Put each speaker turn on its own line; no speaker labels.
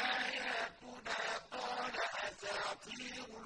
آيَاتُنَا قَالَ أَسَاطِيرُ